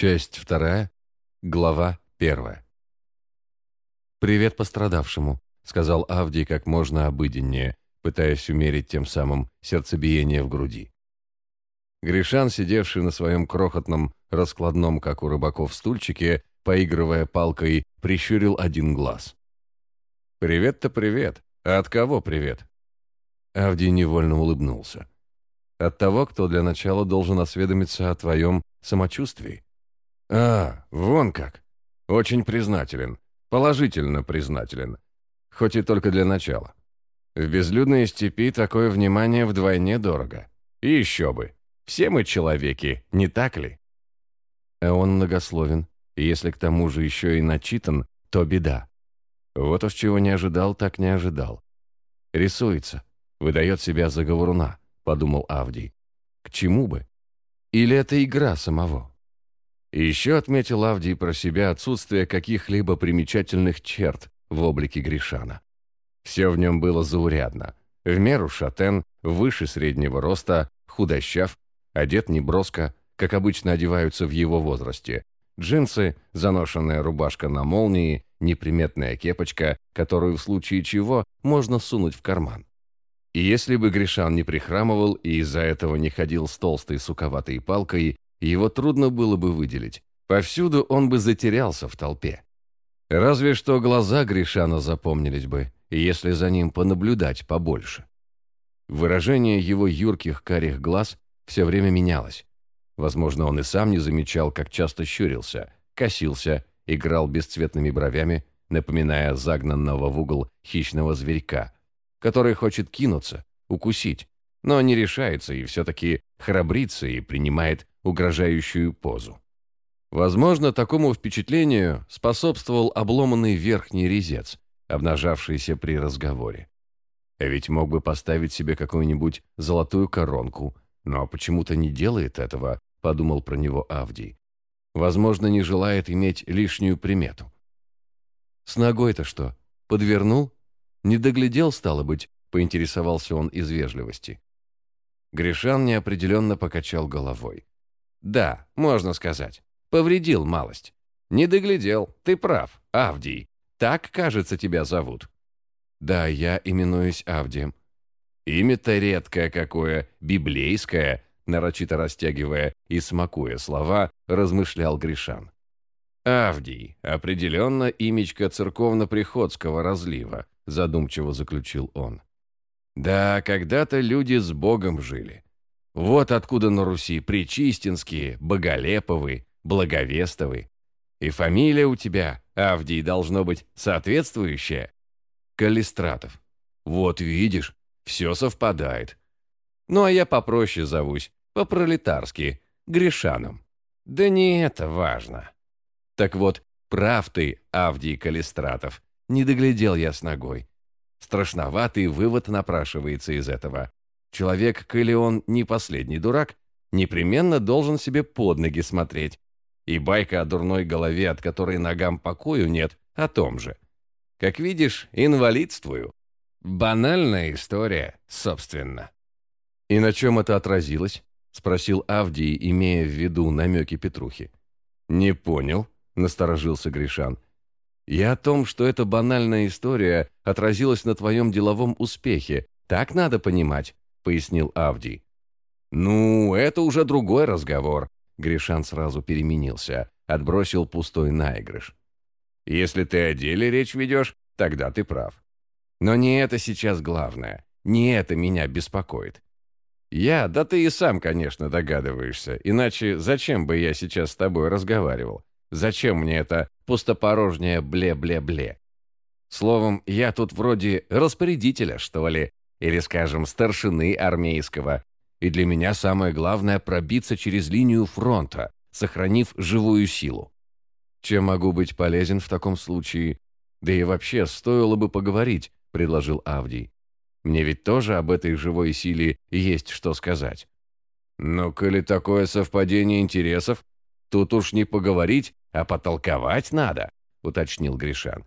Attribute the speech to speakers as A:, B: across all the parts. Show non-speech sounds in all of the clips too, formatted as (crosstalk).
A: Часть вторая, глава первая. «Привет пострадавшему», — сказал Авдий как можно обыденнее, пытаясь умерить тем самым сердцебиение в груди. Гришан, сидевший на своем крохотном, раскладном, как у рыбаков, стульчике, поигрывая палкой, прищурил один глаз. «Привет-то привет. А от кого привет?» Авдий невольно улыбнулся. «От того, кто для начала должен осведомиться о твоем самочувствии». «А, вон как. Очень признателен. Положительно признателен. Хоть и только для начала. В безлюдной степи такое внимание вдвойне дорого. И еще бы. Все мы человеки, не так ли?» А он многословен. И если к тому же еще и начитан, то беда. Вот уж чего не ожидал, так не ожидал. Рисуется, выдает себя за говоруна, подумал Авдий. К чему бы? Или это игра самого? Еще отметил Авдий про себя отсутствие каких-либо примечательных черт в облике Гришана. Все в нем было заурядно. В меру шатен, выше среднего роста, худощав, одет неброско, как обычно одеваются в его возрасте. Джинсы, заношенная рубашка на молнии, неприметная кепочка, которую в случае чего можно сунуть в карман. И если бы Гришан не прихрамывал и из-за этого не ходил с толстой суковатой палкой, его трудно было бы выделить. Повсюду он бы затерялся в толпе. Разве что глаза Гришана запомнились бы, если за ним понаблюдать побольше. Выражение его юрких карих глаз все время менялось. Возможно, он и сам не замечал, как часто щурился, косился, играл бесцветными бровями, напоминая загнанного в угол хищного зверька, который хочет кинуться, укусить, но не решается и все-таки храбрится и принимает угрожающую позу. Возможно, такому впечатлению способствовал обломанный верхний резец, обнажавшийся при разговоре. А ведь мог бы поставить себе какую-нибудь золотую коронку, но почему-то не делает этого, подумал про него Авдий. Возможно, не желает иметь лишнюю примету. С ногой-то что, подвернул? Не доглядел, стало быть, поинтересовался он из вежливости. Гришан неопределенно покачал головой. Да, можно сказать. Повредил малость. Не доглядел, ты прав, Авдий. Так, кажется, тебя зовут. Да, я именуюсь Авдием. Имя-то редкое какое, библейское, нарочито растягивая и смакуя слова, размышлял Гришан. Авдий, определенно имечко церковно-приходского разлива, задумчиво заключил он. Да, когда-то люди с Богом жили. Вот откуда на Руси Причистинские, Боголеповы, Благовестовы. И фамилия у тебя, Авдий, должно быть соответствующая. Калистратов. Вот видишь, все совпадает. Ну, а я попроще зовусь, по-пролетарски, Гришаном. Да не это важно. Так вот, прав ты, Авдий Калистратов, не доглядел я с ногой. Страшноватый вывод напрашивается из этого. Человек, коли он не последний дурак, непременно должен себе под ноги смотреть. И байка о дурной голове, от которой ногам покою нет, о том же. Как видишь, инвалидствую. Банальная история, собственно. И на чем это отразилось? Спросил Авдий, имея в виду намеки Петрухи. Не понял, насторожился Гришан. Я о том, что эта банальная история отразилась на твоем деловом успехе. Так надо понимать. — пояснил Авдий. «Ну, это уже другой разговор», — Гришан сразу переменился, отбросил пустой наигрыш. «Если ты о деле речь ведешь, тогда ты прав. Но не это сейчас главное, не это меня беспокоит. Я, да ты и сам, конечно, догадываешься, иначе зачем бы я сейчас с тобой разговаривал? Зачем мне это пустопорожнее бле-бле-бле? Словом, я тут вроде распорядителя, что ли, или, скажем, старшины армейского. И для меня самое главное – пробиться через линию фронта, сохранив живую силу. Чем могу быть полезен в таком случае? Да и вообще, стоило бы поговорить, предложил Авдий. Мне ведь тоже об этой живой силе есть что сказать. Но коли такое совпадение интересов, тут уж не поговорить, а потолковать надо, уточнил Гришан.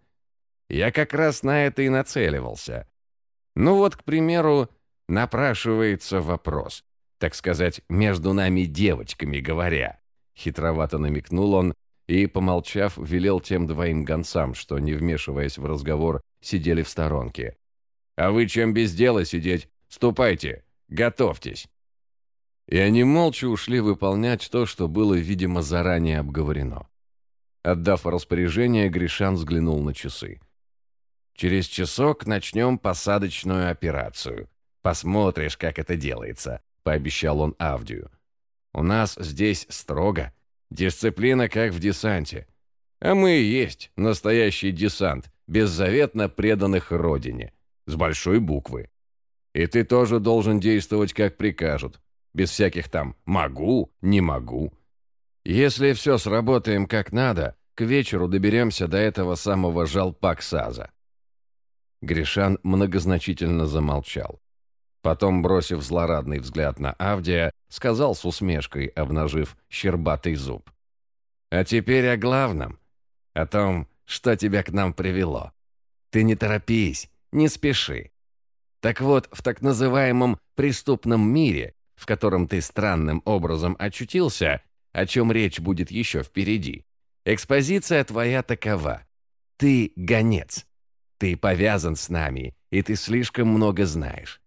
A: Я как раз на это и нацеливался. Ну вот, к примеру, напрашивается вопрос, так сказать, между нами девочками говоря. Хитровато намекнул он и, помолчав, велел тем двоим гонцам, что, не вмешиваясь в разговор, сидели в сторонке. «А вы чем без дела сидеть? Ступайте, готовьтесь!» И они молча ушли выполнять то, что было, видимо, заранее обговорено. Отдав распоряжение, Гришан взглянул на часы. «Через часок начнем посадочную операцию. Посмотришь, как это делается», — пообещал он Авдию. «У нас здесь строго. Дисциплина, как в десанте. А мы и есть настоящий десант, беззаветно преданных родине. С большой буквы. И ты тоже должен действовать, как прикажут. Без всяких там «могу», «не могу». Если все сработаем как надо, к вечеру доберемся до этого самого Жалпаксаза. Гришан многозначительно замолчал. Потом, бросив злорадный взгляд на Авдия, сказал с усмешкой, обнажив щербатый зуб. «А теперь о главном. О том, что тебя к нам привело. Ты не торопись, не спеши. Так вот, в так называемом преступном мире, в котором ты странным образом очутился, о чем речь будет еще впереди. Экспозиция твоя такова. Ты гонец. Ты повязан с нами, и ты слишком много знаешь.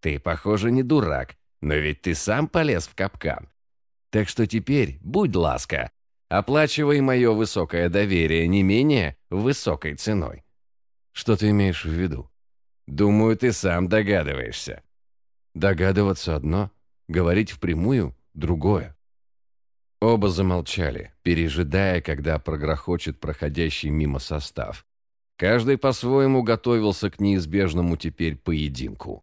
A: Ты, похоже, не дурак, но ведь ты сам полез в капкан. Так что теперь, будь ласка, оплачивай мое высокое доверие не менее высокой ценой. Что ты имеешь в виду? Думаю, ты сам догадываешься. Догадываться одно, говорить впрямую – другое. Оба замолчали, пережидая, когда прогрохочет проходящий мимо состав. Каждый по-своему готовился к неизбежному теперь поединку.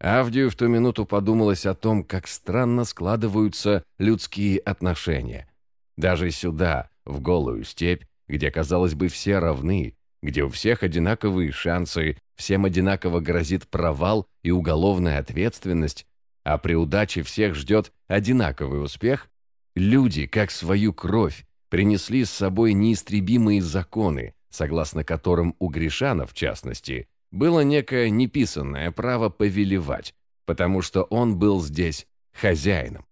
A: Авдию в ту минуту подумалось о том, как странно складываются людские отношения. Даже сюда, в голую степь, где, казалось бы, все равны, где у всех одинаковые шансы, всем одинаково грозит провал и уголовная ответственность, а при удаче всех ждет одинаковый успех, Люди, как свою кровь, принесли с собой неистребимые законы, согласно которым у Гришана, в частности, было некое неписанное право повелевать, потому что он был здесь хозяином.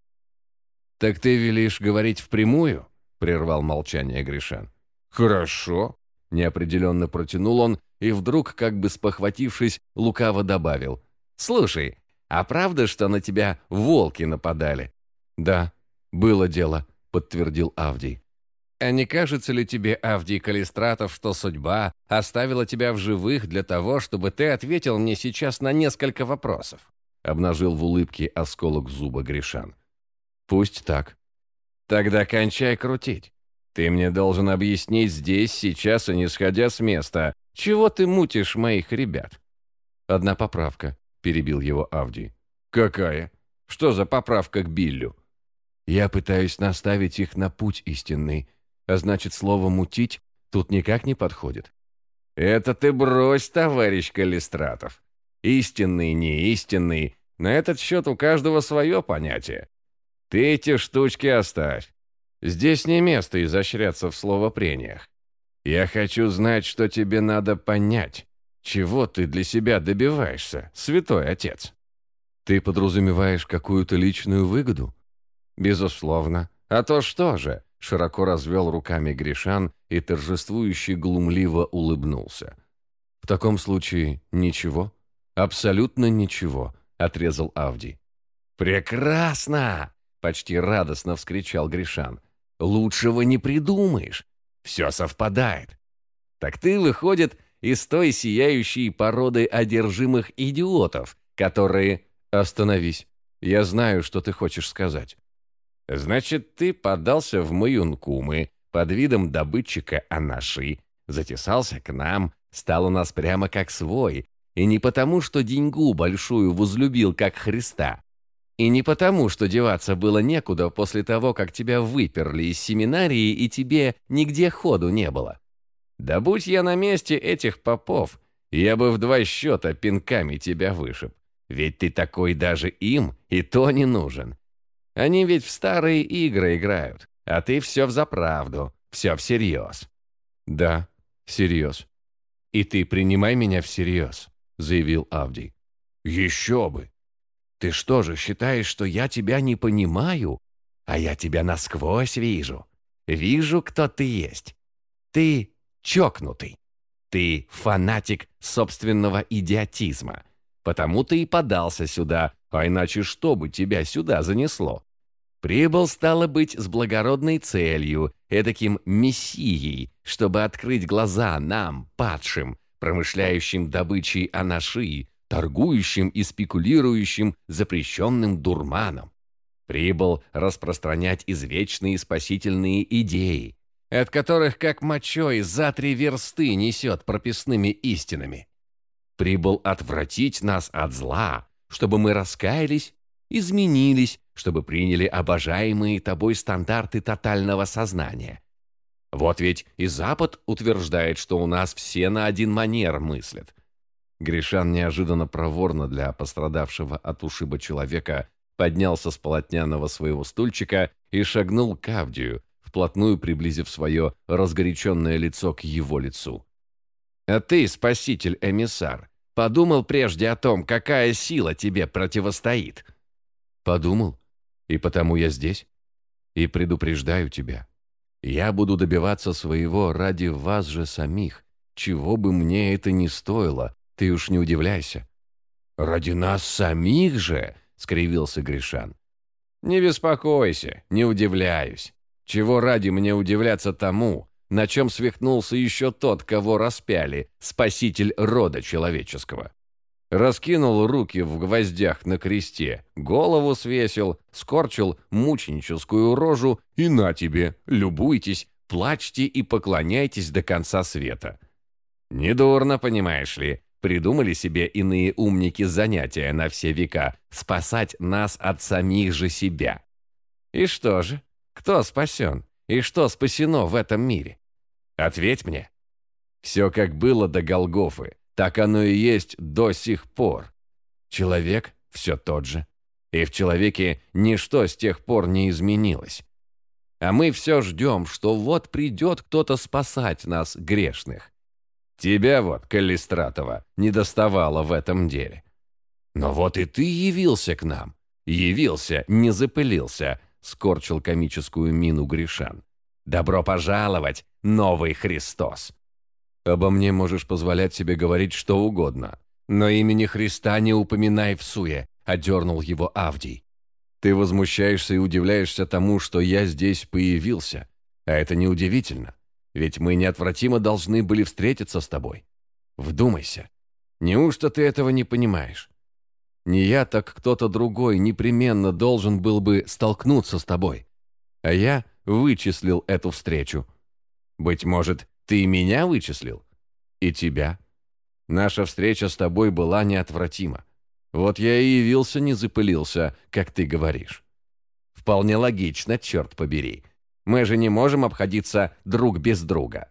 A: «Так ты велишь говорить впрямую?» — прервал молчание Гришан. «Хорошо», — неопределенно протянул он и вдруг, как бы спохватившись, лукаво добавил. «Слушай, а правда, что на тебя волки нападали?» «Да», «Было дело», — подтвердил Авдий. «А не кажется ли тебе, Авдий Калистратов, что судьба оставила тебя в живых для того, чтобы ты ответил мне сейчас на несколько вопросов?» Обнажил в улыбке осколок зуба Гришан. «Пусть так. Тогда кончай крутить. Ты мне должен объяснить здесь, сейчас и не сходя с места, чего ты мутишь моих ребят?» «Одна поправка», — перебил его Авдий. «Какая? Что за поправка к Биллю?» Я пытаюсь наставить их на путь истинный, а значит, слово «мутить» тут никак не подходит. Это ты брось, товарищ Калистратов. Истинный, не истинный, на этот счет у каждого свое понятие. Ты эти штучки оставь. Здесь не место изощряться в словопрениях. Я хочу знать, что тебе надо понять. Чего ты для себя добиваешься, святой отец? Ты подразумеваешь какую-то личную выгоду? Безусловно. А то что же? Широко развел руками Гришан и торжествующе глумливо улыбнулся. В таком случае ничего? Абсолютно ничего, отрезал Авди. Прекрасно! Почти радостно вскричал Гришан. Лучшего не придумаешь. Все совпадает. Так ты, выходит, из той сияющей породы одержимых идиотов, которые... Остановись. Я знаю, что ты хочешь сказать. Значит, ты подался в Маюнкумы под видом добытчика анаши, затесался к нам, стал у нас прямо как свой, и не потому, что деньгу большую возлюбил как Христа, и не потому, что деваться было некуда после того, как тебя выперли из семинарии и тебе нигде ходу не было. Да будь я на месте этих попов, я бы в два счета пинками тебя вышиб. Ведь ты такой даже им, и то не нужен. Они ведь в старые игры играют, а ты все взаправду, все всерьез». «Да, всерьез. И ты принимай меня всерьез», — заявил Авдий. «Еще бы! Ты что же, считаешь, что я тебя не понимаю?
B: А я тебя насквозь вижу. Вижу, кто ты есть. Ты чокнутый. Ты фанатик собственного идиотизма. Потому ты и подался сюда, а иначе что бы тебя сюда занесло? Прибыл, стало быть, с благородной целью, эдаким мессией, чтобы открыть глаза нам, падшим, промышляющим добычей анаши, торгующим и спекулирующим запрещенным дурманом. Прибыл распространять извечные спасительные идеи, от которых как мочой за три версты несет прописными истинами. Прибыл отвратить нас от зла, чтобы мы раскаялись, изменились чтобы приняли обожаемые тобой стандарты тотального сознания. Вот ведь и Запад утверждает, что у нас все на один манер мыслят. Гришан неожиданно проворно для пострадавшего от ушиба человека поднялся с полотняного своего стульчика и шагнул к Авдию, вплотную приблизив свое разгоряченное лицо к его лицу. «А ты, спаситель-эмиссар, подумал прежде о том, какая сила тебе противостоит?» «Подумал и потому я здесь. И предупреждаю тебя. Я буду добиваться своего ради вас же самих, чего бы мне это ни стоило, ты уж не удивляйся». «Ради нас самих же?» — скривился Гришан. «Не беспокойся, не удивляюсь. Чего ради мне удивляться тому, на чем свихнулся еще тот, кого распяли, спаситель рода человеческого? Раскинул руки в гвоздях на кресте, голову свесил, скорчил мученическую рожу и на тебе, любуйтесь, плачьте и поклоняйтесь до конца света. Недурно, понимаешь ли, придумали себе иные умники занятия на все века спасать нас от самих же себя. И что же? Кто спасен? И что спасено в этом мире? Ответь мне. Все как было до Голгофы, так оно и есть до сих пор. Человек все тот же. И в человеке ничто с тех пор не изменилось. А мы все ждем, что вот придет кто-то спасать нас, грешных. Тебя вот, Калистратова, не доставало в этом деле. Но вот и ты явился к нам. Явился, не запылился, скорчил комическую мину Гришан. Добро пожаловать, новый Христос. Обо мне можешь позволять себе говорить что угодно, но имени Христа не упоминай в суе», — одернул его Авдий. «Ты возмущаешься и удивляешься тому, что я здесь появился, а это неудивительно, ведь мы неотвратимо должны были встретиться с тобой. Вдумайся, неужто ты этого не понимаешь? Не я, так кто-то другой непременно должен был бы столкнуться с тобой, а я вычислил эту встречу. Быть может, ты меня вычислил? И тебя. Наша встреча с тобой была неотвратима. Вот я и явился, не запылился, как ты говоришь. Вполне логично, черт побери. Мы же не можем обходиться друг без друга.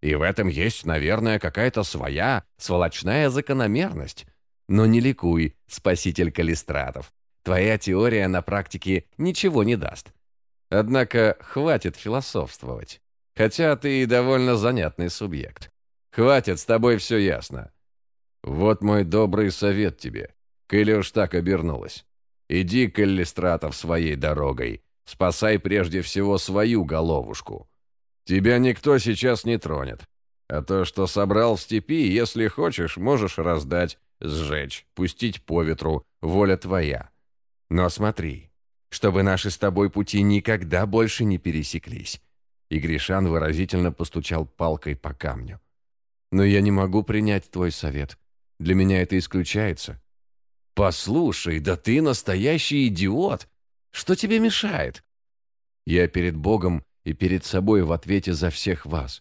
B: И в этом есть, наверное, какая-то своя сволочная закономерность. Но не ликуй, спаситель Калистратов. Твоя теория на практике ничего не даст. Однако хватит философствовать. Хотя ты и довольно занятный субъект. Хватит, с тобой все ясно. Вот мой добрый совет тебе. Коли уж так обернулась. Иди, Каллистратов, своей дорогой. Спасай прежде всего свою головушку. Тебя никто сейчас не тронет. А то, что собрал в степи, если хочешь, можешь раздать, сжечь, пустить по ветру, воля твоя. Но смотри, чтобы наши с тобой пути никогда больше не пересеклись. И Гришан выразительно постучал палкой по камню. «Но я не могу принять твой совет. Для меня это исключается». «Послушай, да ты настоящий идиот! Что тебе мешает?» «Я перед Богом и перед собой в ответе за всех вас.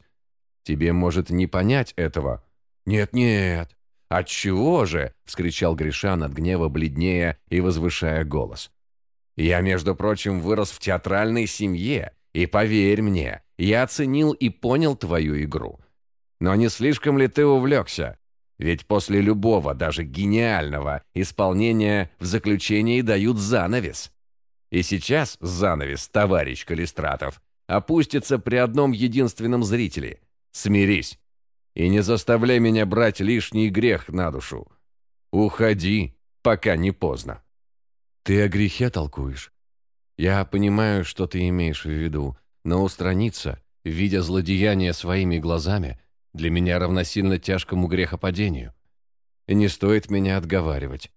B: Тебе, может, не понять этого?» «Нет-нет! Отчего же?» — вскричал Гришан от гнева бледнее и возвышая голос. «Я, между прочим, вырос в театральной семье и поверь мне, я оценил и понял твою игру. Но не слишком ли ты увлекся? Ведь после любого, даже гениального, исполнения в заключении дают занавес. И сейчас занавес, товарищ Калистратов, опустится при одном единственном зрителе. Смирись. И не заставляй меня брать лишний грех на душу. Уходи, пока не поздно. Ты о грехе толкуешь?
A: Я понимаю, что ты имеешь в виду, но устраниться, видя злодеяние своими глазами, для меня равносильно тяжкому грехопадению. И не стоит меня отговаривать.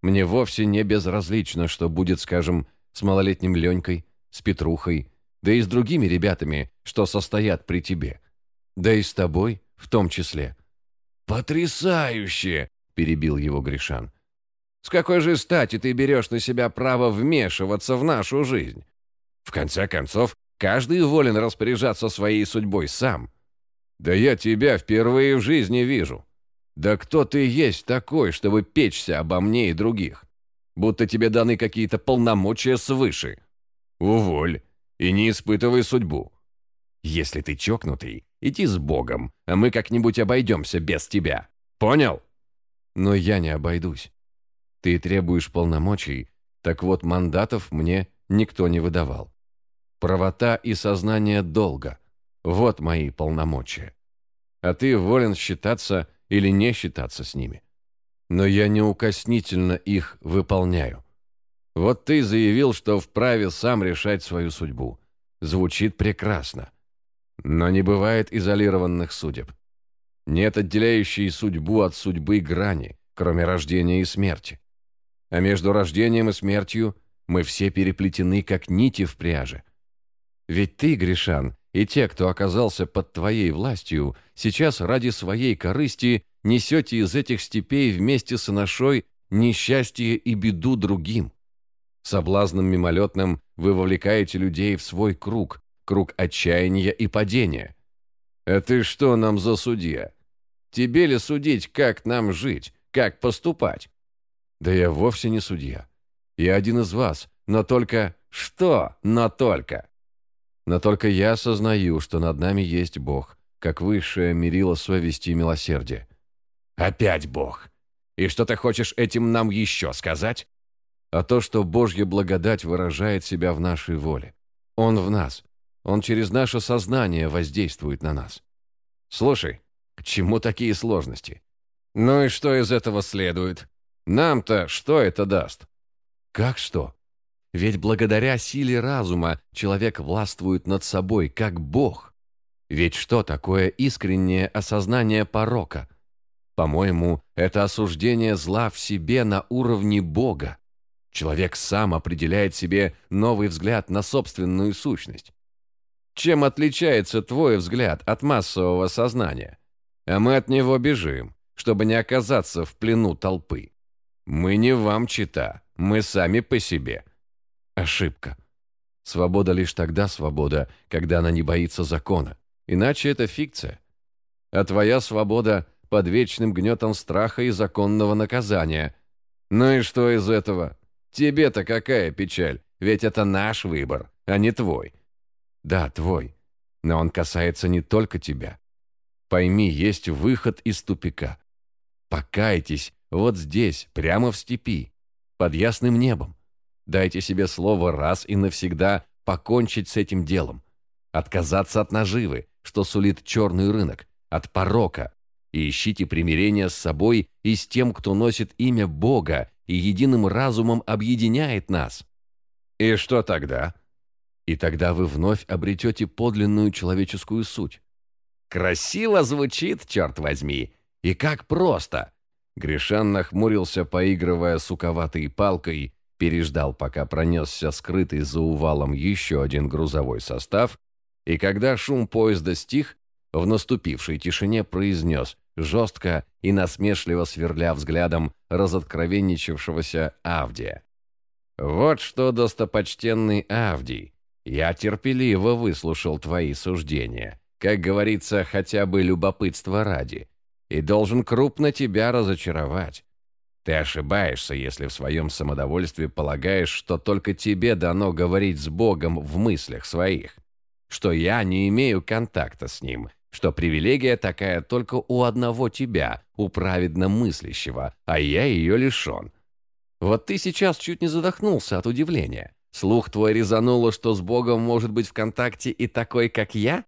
A: Мне вовсе не безразлично, что будет, скажем, с малолетним Ленькой, с Петрухой, да и с другими ребятами, что состоят при тебе. Да и с тобой в том числе.
B: «Потрясающе!» – перебил его Гришан. «С какой же стати ты берешь на себя право вмешиваться в нашу жизнь? В конце концов, каждый волен распоряжаться своей судьбой сам. Да я тебя впервые в жизни вижу. Да кто ты есть такой, чтобы печься обо мне и других? Будто тебе даны какие-то полномочия свыше. Уволь и не испытывай судьбу. Если ты чокнутый, иди с Богом, а мы как-нибудь обойдемся без тебя. Понял?
A: Но я не обойдусь. Ты требуешь полномочий, так вот мандатов мне никто не выдавал. Правота и сознание долга – вот мои полномочия. А ты волен считаться или не считаться с ними. Но я неукоснительно их выполняю. Вот ты заявил, что вправе сам решать свою судьбу. Звучит прекрасно. Но не бывает изолированных судеб. Нет отделяющей судьбу от судьбы грани, кроме рождения и смерти. А между рождением и смертью мы все переплетены, как нити в пряже. Ведь ты, Гришан, и те, кто оказался под твоей властью, сейчас ради своей корысти несете из этих степей вместе с иношой несчастье и беду другим. Соблазном мимолетным вы вовлекаете людей в свой круг, круг отчаяния и падения. А ты что нам за судья? Тебе ли судить, как нам жить, как поступать? Да я вовсе не судья. Я один из вас, но только... Что но только? Но только я осознаю, что над нами есть Бог, как высшее мерило совести и милосердия.
B: Опять Бог. И что ты хочешь этим нам еще сказать?
A: А то, что Божья благодать выражает себя в нашей воле. Он в нас. Он через наше сознание воздействует на нас.
B: Слушай, к чему такие сложности? Ну и что из этого следует? Нам-то что это даст?
A: Как что? Ведь благодаря силе разума человек властвует над собой, как Бог. Ведь что такое искреннее осознание порока? По-моему, это осуждение зла в себе на уровне Бога. Человек сам определяет себе новый взгляд на собственную сущность. Чем отличается твой взгляд от массового сознания? А мы от него бежим, чтобы не оказаться в плену толпы. Мы не вам чита, мы сами по себе. Ошибка. Свобода лишь тогда свобода, когда она не боится закона. Иначе это фикция. А твоя свобода под вечным гнетом страха и законного наказания. Ну и что из этого? Тебе-то какая печаль? Ведь это наш выбор, а не твой. Да, твой. Но он касается не только тебя. Пойми, есть выход из тупика. Покайтесь вот здесь, прямо в степи, под ясным небом. Дайте себе слово раз и навсегда покончить с этим делом. Отказаться от наживы, что сулит черный рынок, от порока. И ищите примирение с собой и с тем, кто носит имя Бога и единым разумом объединяет нас. И что тогда? И тогда вы вновь обретете подлинную человеческую суть.
B: Красиво звучит, черт возьми. И как просто.
A: Гришан нахмурился, поигрывая суковатой палкой, переждал, пока пронесся скрытый за увалом еще один грузовой состав, и когда шум поезда стих, в наступившей тишине произнес, жестко и насмешливо сверля взглядом разоткровенничавшегося Авдия. «Вот что, достопочтенный Авдий, я терпеливо выслушал твои суждения, как говорится, хотя бы любопытство ради, и должен крупно тебя разочаровать. Ты ошибаешься, если в своем самодовольстве полагаешь, что только тебе дано говорить с Богом в мыслях своих, что я не имею контакта с Ним, что привилегия такая только у одного тебя, у праведно мыслящего, а я ее лишен. Вот ты сейчас чуть не задохнулся от удивления. Слух твой резануло, что с Богом может быть в контакте и такой, как я?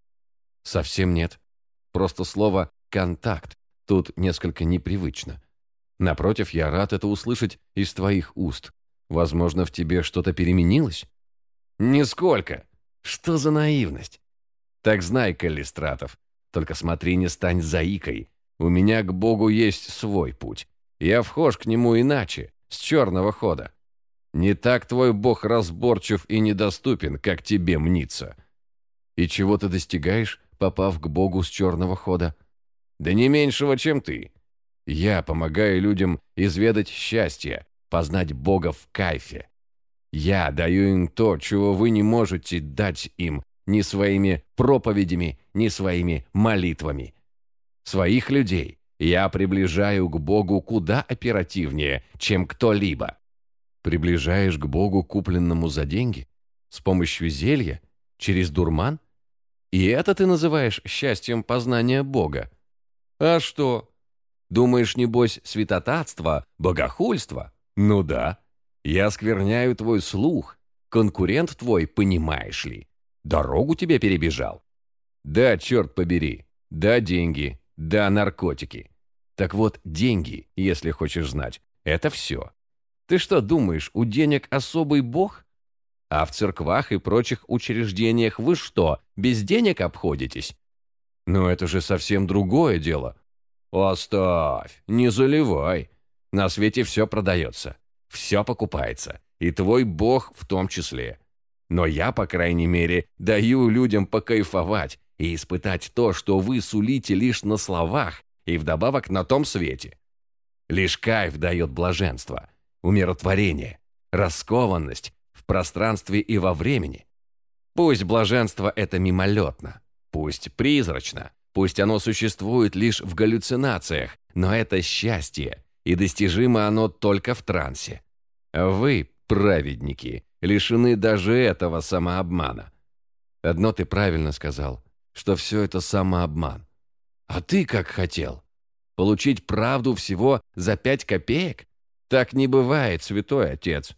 A: Совсем нет. Просто слово «контакт» тут несколько непривычно. Напротив, я рад это услышать из твоих уст. Возможно, в тебе что-то переменилось?
B: Нисколько. Что за наивность? Так знай, Калистратов, только смотри, не стань заикой. У меня к Богу есть свой путь. Я вхож к нему иначе, с черного хода. Не так твой Бог разборчив и недоступен, как тебе мнится. И чего ты достигаешь, попав к Богу с черного хода? Да не меньшего, чем ты. Я помогаю людям изведать счастье, познать Бога в кайфе. Я даю им то, чего вы не можете дать им ни своими проповедями, ни своими молитвами. Своих людей я приближаю к Богу куда оперативнее, чем кто-либо. Приближаешь к Богу, купленному за деньги? С помощью зелья? Через дурман? И это ты называешь счастьем познания Бога? А что? Думаешь, небось, святотатство, богохульство? Ну да. Я скверняю твой слух. Конкурент твой, понимаешь ли. Дорогу тебе перебежал. Да, черт побери. Да, деньги. Да, наркотики. Так вот, деньги, если хочешь знать, это все. Ты что думаешь, у денег особый бог? А в церквах и прочих учреждениях вы что, без денег обходитесь? Ну это же совсем другое дело. Оставь, не заливай. На свете все продается, все покупается, и твой бог в том числе. Но я, по крайней мере, даю людям покайфовать и испытать то, что вы сулите лишь на словах и вдобавок на том свете. Лишь кайф дает блаженство – умиротворение, раскованность в пространстве и во времени. Пусть блаженство это мимолетно, пусть призрачно, пусть оно существует лишь в галлюцинациях, но это счастье, и достижимо оно только в трансе. Вы, праведники, лишены даже этого самообмана. Одно ты правильно сказал, что все это самообман. А ты как хотел? Получить правду всего за пять копеек? Так не бывает, святой отец.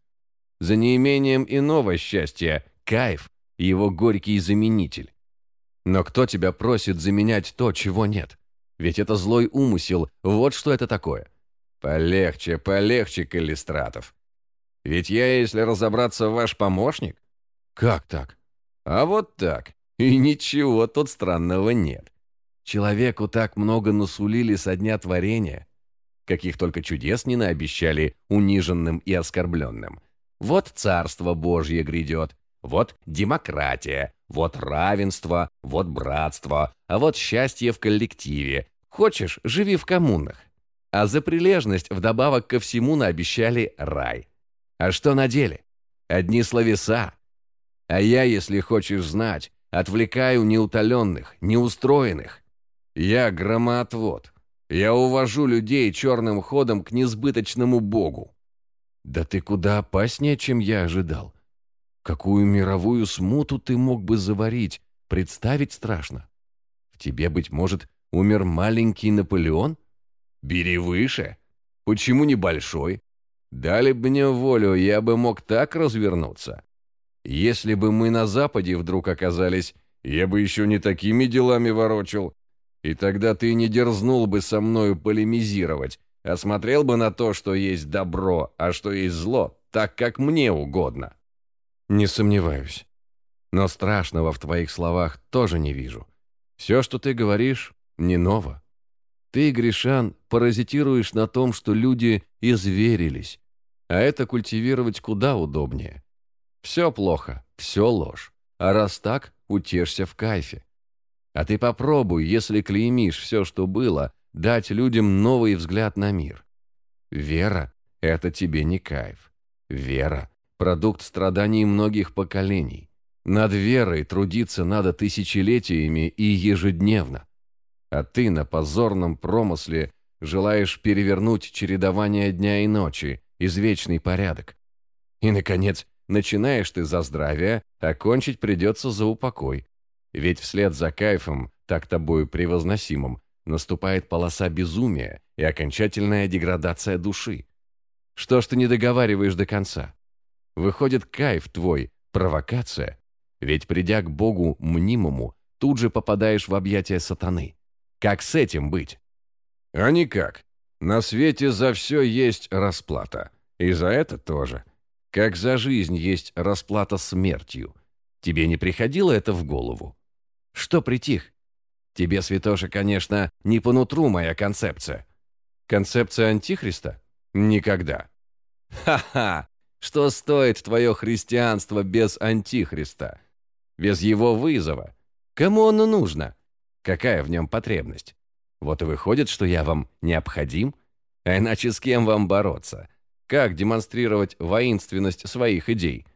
B: За неимением иного счастья – кайф, его горький заменитель. Но кто тебя просит заменять то, чего нет? Ведь это злой умысел, вот что это такое. Полегче, полегче, Калистратов. Ведь я, если разобраться, ваш помощник. Как так? А вот так. И ничего тут странного нет. Человеку так много насулили со дня творения – каких только чудес не наобещали униженным и оскорбленным. Вот царство Божье грядет, вот демократия, вот равенство, вот братство, а вот счастье в коллективе. Хочешь, живи в коммунах. А за прилежность вдобавок ко всему наобещали рай. А что на деле? Одни словеса. А я, если хочешь знать, отвлекаю неутоленных, неустроенных. Я громоотвод. Я увожу людей черным ходом к несбыточному богу. Да ты куда опаснее, чем я ожидал. Какую мировую смуту ты мог бы заварить, представить страшно. В тебе, быть может, умер маленький Наполеон? Бери выше. Почему небольшой? Дали бы мне волю, я бы мог так развернуться. Если бы мы на Западе вдруг оказались, я бы еще не такими делами ворочил. И тогда ты не дерзнул бы со мною полемизировать, а смотрел бы на то, что есть добро, а что есть зло, так, как мне угодно. Не сомневаюсь. Но страшного в твоих словах тоже не вижу. Все, что ты говоришь, не ново. Ты, Гришан, паразитируешь на том, что люди изверились, а это культивировать куда удобнее. Все плохо, все ложь. А раз так, утешься в кайфе. А ты попробуй, если клеймишь все, что было, дать людям новый взгляд на мир. Вера – это тебе не кайф. Вера – продукт страданий многих поколений. Над верой трудиться надо тысячелетиями и ежедневно. А ты на позорном промысле желаешь перевернуть чередование дня и ночи, извечный порядок. И, наконец, начинаешь ты за здравие, а кончить придется за упокой. Ведь вслед за кайфом, так тобою превозносимым, наступает полоса безумия и окончательная деградация души. Что ж ты не договариваешь до конца? Выходит, кайф твой – провокация. Ведь придя к Богу мнимому, тут же попадаешь в объятия сатаны. Как с этим быть? А никак. На свете за все есть расплата. И за это тоже. как за жизнь есть расплата смертью. Тебе не приходило это в голову? Что притих? Тебе, святоша, конечно, не по нутру моя концепция.
A: Концепция Антихриста? Никогда.
B: Ха-ха! Что стоит твое христианство без Антихриста? Без его вызова? Кому оно нужно? Какая в нем потребность? Вот и выходит, что я вам необходим? А иначе с кем вам бороться? Как демонстрировать воинственность своих идей?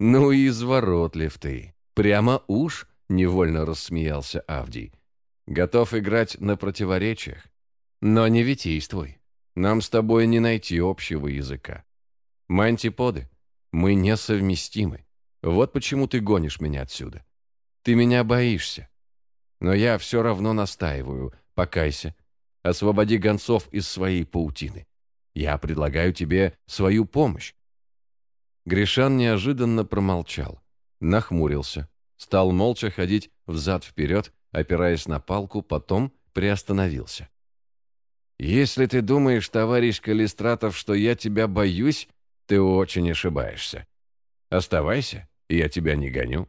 A: Ну и изворотлив ты. Прямо уж, невольно рассмеялся Авдий. Готов играть на противоречиях. Но не витийствуй. Нам с тобой не найти общего языка. Мы антиподы. Мы несовместимы. Вот почему ты гонишь меня отсюда. Ты меня боишься. Но я все равно настаиваю. Покайся. Освободи гонцов из своей паутины. Я предлагаю тебе свою помощь. Гришан неожиданно промолчал. Нахмурился. Стал молча ходить взад-вперед, опираясь на палку, потом приостановился. «Если ты думаешь, товарищ Калистратов, что я тебя боюсь, ты очень ошибаешься. Оставайся, я тебя не гоню.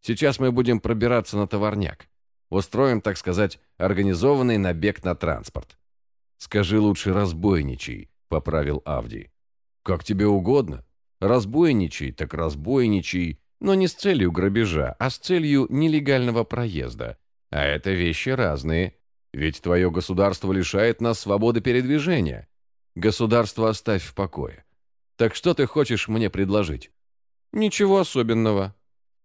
A: Сейчас мы будем пробираться на товарняк. Устроим, так сказать, организованный набег на транспорт. Скажи лучше разбойничий, поправил Авдий. Как тебе угодно. Разбойничий, так разбойничий, но не с целью грабежа, а с целью нелегального проезда. А это вещи разные. Ведь твое государство лишает нас свободы передвижения. Государство оставь в покое. Так что ты хочешь мне предложить? Ничего особенного.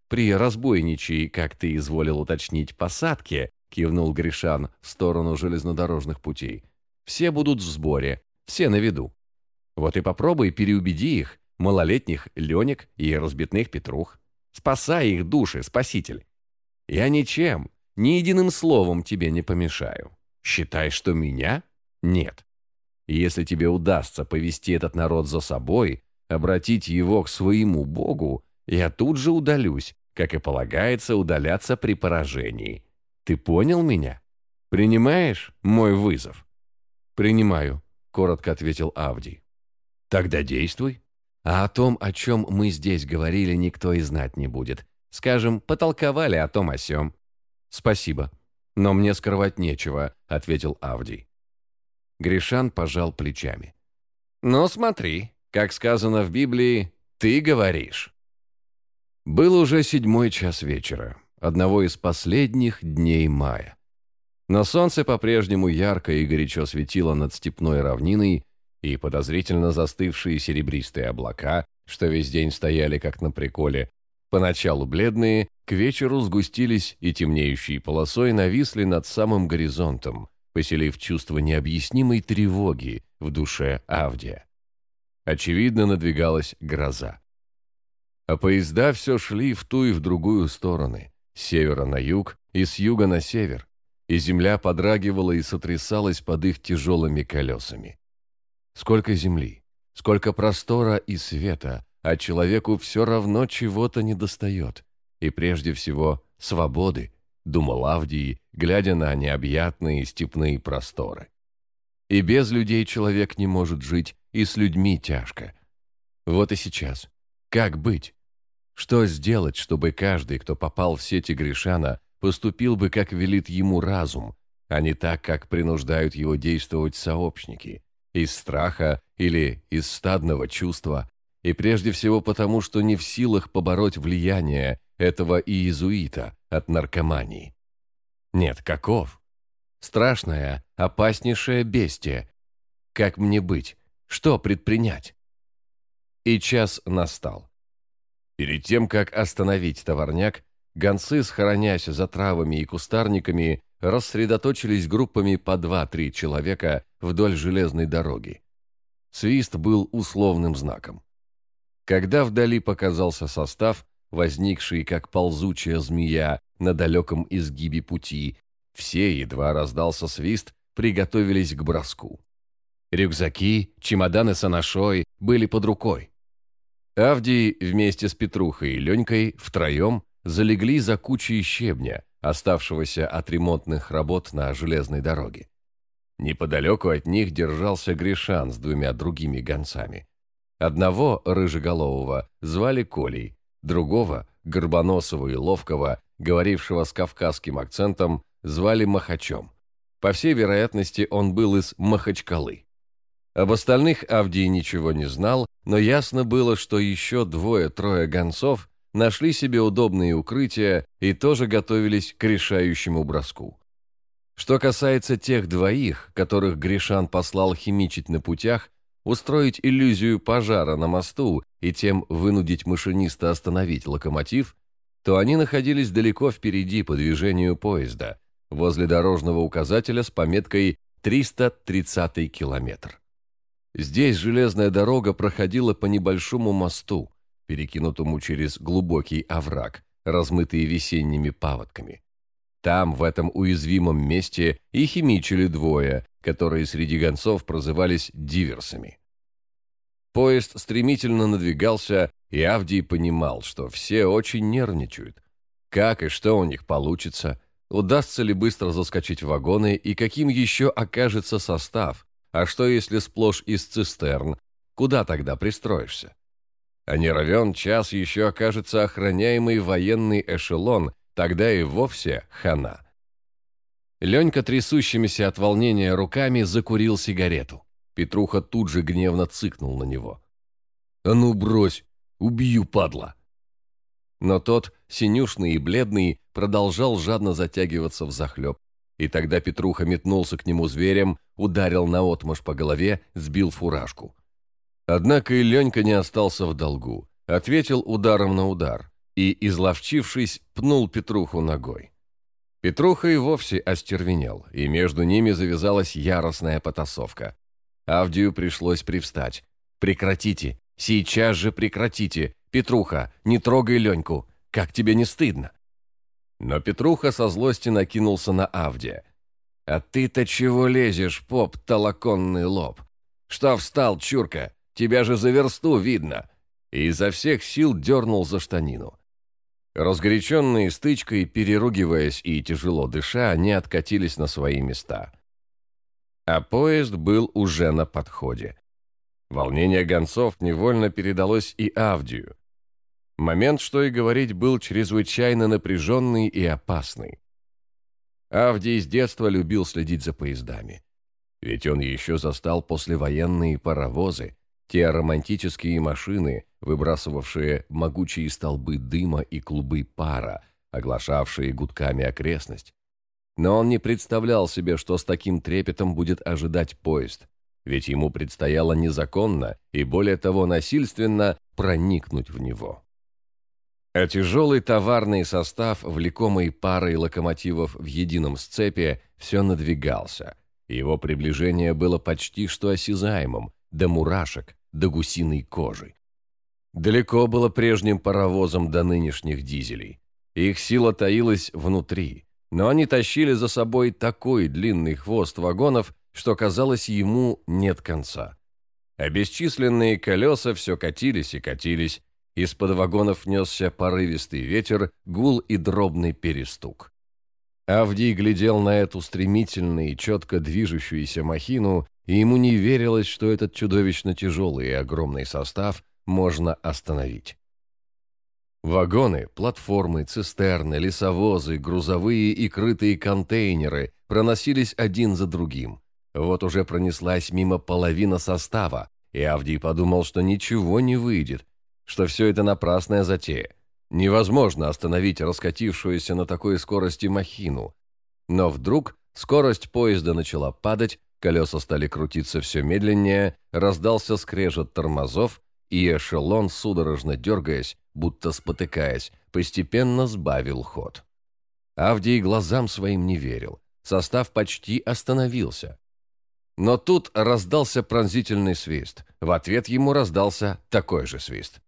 A: При разбойничьей, как ты изволил уточнить, посадке, кивнул Гришан в сторону железнодорожных путей. Все будут в сборе, все на виду. Вот и попробуй переубеди их, малолетних Ленек и разбитных Петрух. Спасай их души, спаситель. Я ничем, ни единым словом тебе не помешаю. Считай, что меня нет. Если тебе удастся повести этот народ за собой, обратить его к своему Богу, я тут же удалюсь, как и полагается удаляться при поражении. Ты понял меня? Принимаешь мой вызов? Принимаю, коротко ответил Авдий. Тогда действуй. А о том, о чем мы здесь говорили, никто и знать не будет. Скажем, потолковали о том о сём. Спасибо. Но мне скрывать нечего, ответил Авдий. Гришан пожал плечами. Ну, смотри, как сказано в Библии, ты говоришь. Был уже седьмой час вечера, одного из последних дней мая. Но солнце по-прежнему ярко и горячо светило над степной равниной, и подозрительно застывшие серебристые облака, что весь день стояли как на приколе, поначалу бледные, к вечеру сгустились и темнеющей полосой нависли над самым горизонтом, поселив чувство необъяснимой тревоги в душе Авдия. Очевидно, надвигалась гроза. А поезда все шли в ту и в другую стороны, с севера на юг и с юга на север, и земля подрагивала и сотрясалась под их тяжелыми колесами. Сколько земли, сколько простора и света, а человеку все равно чего-то недостает, и прежде всего свободы, думал Авдий, глядя на необъятные степные просторы. И без людей человек не может жить, и с людьми тяжко. Вот и сейчас. Как быть? Что сделать, чтобы каждый, кто попал в сети Гришана, поступил бы, как велит ему разум, а не так, как принуждают его действовать сообщники, из страха или из стадного чувства, и прежде всего потому, что не в силах побороть влияние этого иезуита от наркомании. Нет, каков? Страшное, опаснейшее бестие. Как мне быть? Что предпринять? И час настал. Перед тем, как остановить товарняк, гонцы, схоронясь за травами и кустарниками, рассредоточились группами по два-три человека вдоль железной дороги. Свист был условным знаком. Когда вдали показался состав, возникший как ползучая змея на далеком изгибе пути, все, едва раздался свист, приготовились к броску. Рюкзаки, чемоданы с анашой были под рукой. Авдий вместе с Петрухой и Ленькой втроем залегли за кучей щебня, оставшегося от ремонтных работ на железной дороге. Неподалеку от них держался Гришан с двумя другими гонцами. Одного, рыжеголового, звали Колей, другого, горбоносого и ловкого, говорившего с кавказским акцентом, звали Махачом. По всей вероятности, он был из Махачкалы. Об остальных Авдий ничего не знал, но ясно было, что еще двое-трое гонцов нашли себе удобные укрытия и тоже готовились к решающему броску. Что касается тех двоих, которых Гришан послал химичить на путях, устроить иллюзию пожара на мосту и тем вынудить машиниста остановить локомотив, то они находились далеко впереди по движению поезда, возле дорожного указателя с пометкой 330 километр. Здесь железная дорога проходила по небольшому мосту, перекинутому через глубокий овраг, размытый весенними паводками. Там, в этом уязвимом месте, и химичили двое, которые среди гонцов прозывались диверсами. Поезд стремительно надвигался, и Авдий понимал, что все очень нервничают. Как и что у них получится, удастся ли быстро заскочить в вагоны и каким еще окажется состав, а что если сплошь из цистерн, куда тогда пристроишься? А не равен час еще окажется охраняемый военный эшелон, тогда и вовсе хана. Ленька, трясущимися от волнения руками, закурил сигарету. Петруха тут же гневно цыкнул на него. «А ну брось! Убью, падла!» Но тот, синюшный и бледный, продолжал жадно затягиваться в захлеб. И тогда Петруха метнулся к нему зверем, ударил наотмашь по голове, сбил фуражку. Однако и Ленька не остался в долгу. Ответил ударом на удар и, изловчившись, пнул Петруху ногой. Петруха и вовсе остервенел, и между ними завязалась яростная потасовка. Авдию пришлось привстать. «Прекратите! Сейчас же прекратите! Петруха, не трогай Леньку! Как тебе не стыдно?» Но Петруха со злости накинулся на Авдия. «А ты-то чего лезешь, поп, толоконный лоб? Что встал, чурка? Тебя же за версту видно!» И изо всех сил дернул за штанину. Разгоряченные стычкой, переругиваясь и тяжело дыша, они откатились на свои места. А поезд был уже на подходе. Волнение гонцов невольно передалось и Авдию. Момент, что и говорить, был чрезвычайно напряженный и опасный. Авдий с детства любил следить за поездами. Ведь он еще застал послевоенные паровозы, те романтические машины, выбрасывавшие могучие столбы дыма и клубы пара, оглашавшие гудками окрестность. Но он не представлял себе, что с таким трепетом будет ожидать поезд, ведь ему предстояло незаконно и, более того, насильственно проникнуть в него. А тяжелый товарный состав, влекомый парой локомотивов в едином сцепе, все надвигался. Его приближение было почти что осязаемым, до мурашек, до гусиной кожи. Далеко было прежним паровозом до нынешних дизелей. Их сила таилась внутри, но они тащили за собой такой длинный хвост вагонов, что казалось ему нет конца. А бесчисленные колеса все катились и катились, из-под вагонов несся порывистый ветер, гул и дробный перестук. Авдий глядел на эту стремительную и четко движущуюся махину, и ему не верилось, что этот чудовищно тяжелый и огромный состав можно остановить. Вагоны, платформы, цистерны, лесовозы, грузовые и крытые контейнеры проносились один за другим. Вот уже пронеслась мимо половина состава, и Авдий подумал, что ничего не выйдет, что все это напрасная затея. Невозможно остановить раскатившуюся на такой скорости махину. Но вдруг скорость поезда начала падать, колеса стали крутиться все медленнее, раздался скрежет тормозов, и эшелон, судорожно дергаясь, будто спотыкаясь, постепенно сбавил ход. Авдий глазам своим не верил. Состав почти остановился. Но тут раздался пронзительный свист. В ответ ему раздался такой же свист.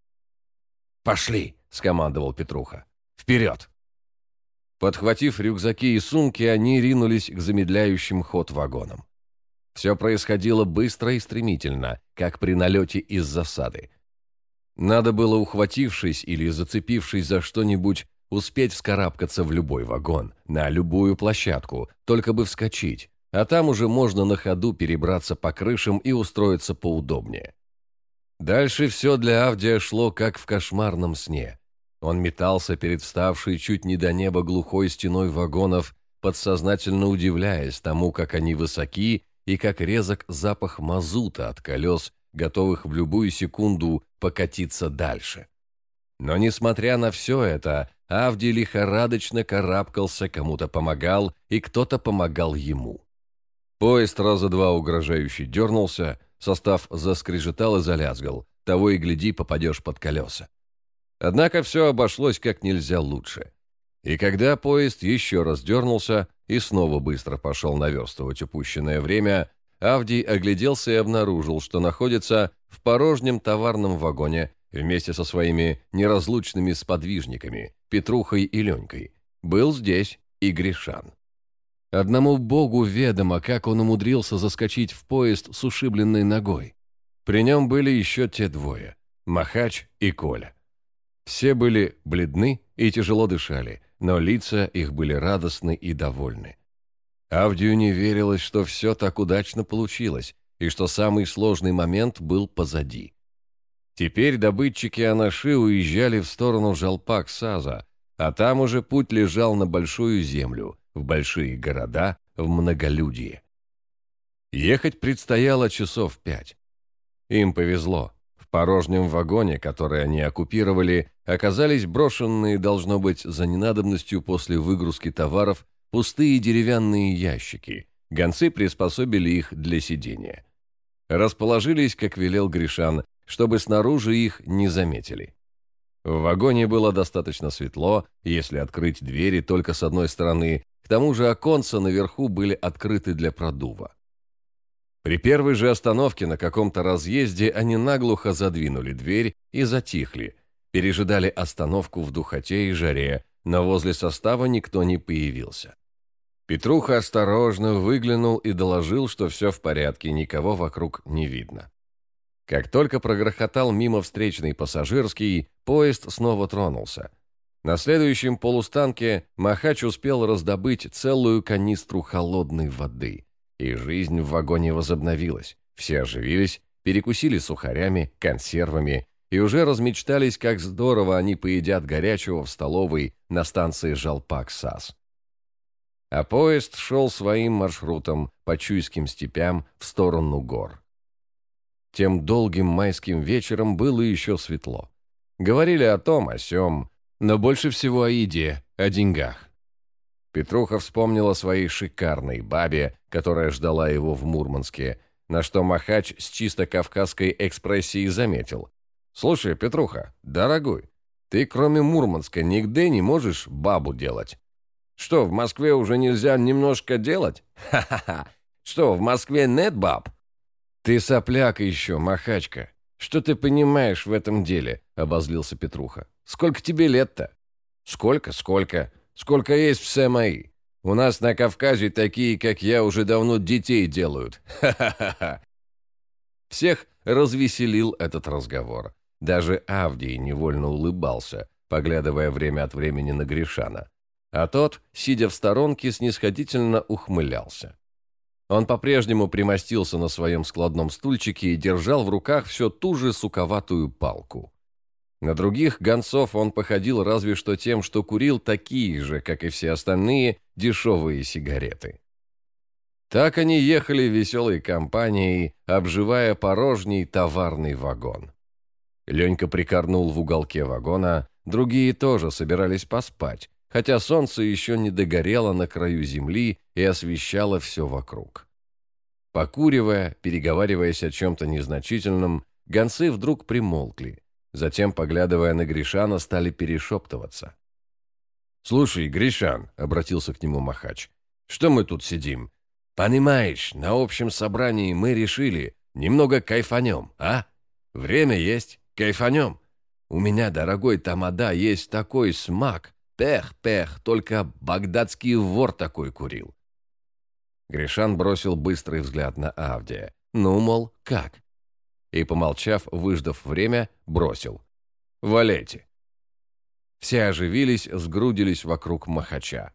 A: «Пошли!» — скомандовал Петруха. «Вперед!» Подхватив рюкзаки и сумки, они ринулись к замедляющим ход вагонам. Все происходило быстро и стремительно, как при налете из засады. Надо было, ухватившись или зацепившись за что-нибудь, успеть вскарабкаться в любой вагон, на любую площадку, только бы вскочить, а там уже можно на ходу перебраться по крышам и устроиться поудобнее. Дальше все для Авдия шло, как в кошмарном сне. Он метался перед вставшей чуть не до неба глухой стеной вагонов, подсознательно удивляясь тому, как они высоки и как резок запах мазута от колес, готовых в любую секунду покатиться дальше. Но, несмотря на все это, Авдий лихорадочно карабкался, кому-то помогал, и кто-то помогал ему. Поезд раза два угрожающе дернулся, состав заскрежетал и залязгал, того и гляди, попадешь под колеса. Однако все обошлось как нельзя лучше. И когда поезд еще раз дернулся и снова быстро пошел наверстывать упущенное время, Авдий огляделся и обнаружил, что находится в порожнем товарном вагоне вместе со своими неразлучными сподвижниками, Петрухой и Ленькой. Был здесь и Гришан. Одному богу ведомо, как он умудрился заскочить в поезд с ушибленной ногой. При нем были еще те двое – Махач и Коля. Все были бледны и тяжело дышали, но лица их были радостны и довольны. Авдию не верилось, что все так удачно получилось, и что самый сложный момент был позади. Теперь добытчики Анаши уезжали в сторону Жалпак-Саза, а там уже путь лежал на большую землю, в большие города, в многолюдие. Ехать предстояло часов пять. Им повезло порожнем вагоне, который они оккупировали, оказались брошенные, должно быть, за ненадобностью после выгрузки товаров, пустые деревянные ящики. Гонцы приспособили их для сидения. Расположились, как велел Гришан, чтобы снаружи их не заметили. В вагоне было достаточно светло, если открыть двери только с одной стороны, к тому же оконца наверху были открыты для продува. При первой же остановке на каком-то разъезде они наглухо задвинули дверь и затихли, пережидали остановку в духоте и жаре, но возле состава никто не появился. Петруха осторожно выглянул и доложил, что все в порядке, никого вокруг не видно. Как только прогрохотал мимо встречный пассажирский, поезд снова тронулся. На следующем полустанке Махач успел раздобыть целую канистру холодной воды и жизнь в вагоне возобновилась. Все оживились, перекусили сухарями, консервами и уже размечтались, как здорово они поедят горячего в столовой на станции Жалпак-САС. А поезд шел своим маршрутом по Чуйским степям в сторону гор. Тем долгим майским вечером было еще светло. Говорили о том, о сём, но больше всего о еде, о деньгах. Петруха вспомнил о своей шикарной бабе, которая ждала его в Мурманске, на что Махач с чисто кавказской экспрессией заметил. «Слушай, Петруха, дорогой, ты кроме Мурманска нигде не можешь бабу делать. Что, в Москве уже нельзя немножко делать? Ха-ха-ха! Что, в Москве нет баб?» «Ты сопляк еще, Махачка. Что ты понимаешь в этом деле?» — обозлился Петруха. «Сколько тебе лет-то?» «Сколько, сколько? Сколько есть все мои. У нас на Кавказе такие, как я, уже давно детей делают. (laughs) Ха-ха-ха. Всех развеселил этот разговор. Даже Авдий невольно улыбался, поглядывая время от времени на Гришана. А тот, сидя в сторонке, снисходительно ухмылялся. Он по-прежнему примостился на своем складном стульчике и держал в руках все ту же суковатую палку. На других гонцов он походил разве что тем, что курил такие же, как и все остальные, дешевые сигареты. Так они ехали веселой компанией, обживая порожний товарный вагон. Ленька прикорнул в уголке вагона, другие тоже собирались поспать, хотя солнце еще не догорело на краю земли и освещало все вокруг. Покуривая, переговариваясь о чем-то незначительном, гонцы вдруг примолкли, Затем, поглядывая на Гришана, стали перешептываться. «Слушай, Гришан», — обратился к нему Махач, — «что мы тут сидим? Понимаешь, на общем собрании мы решили, немного кайфанем, а? Время есть, кайфанем. У меня, дорогой Тамада, есть такой смак. Пех-пех, только багдадский вор такой курил». Гришан бросил быстрый взгляд на Авдия. «Ну, мол, как?» И, помолчав, выждав время, бросил. «Валете!» Все оживились, сгрудились вокруг Махача.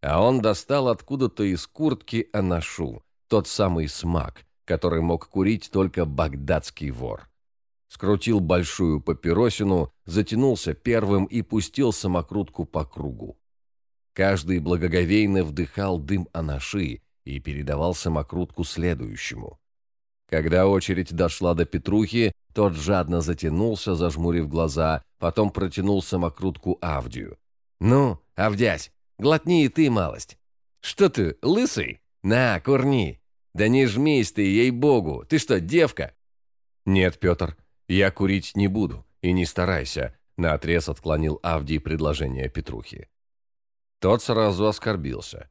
A: А он достал откуда-то из куртки анашу, тот самый смак, который мог курить только багдадский вор. скрутил большую папиросину, затянулся первым и пустил самокрутку по кругу. Каждый благоговейно вдыхал дым анаши и передавал самокрутку следующему. Когда очередь дошла до Петрухи, тот жадно затянулся, зажмурив глаза, потом протянул самокрутку Авдию. «Ну, Авдясь, глотни и ты малость. Что ты, лысый? На, курни. Да не жмись ты, ей-богу, ты что, девка?» «Нет, Петр, я курить не буду, и не старайся», наотрез отклонил Авдий предложение Петрухи. Тот сразу оскорбился.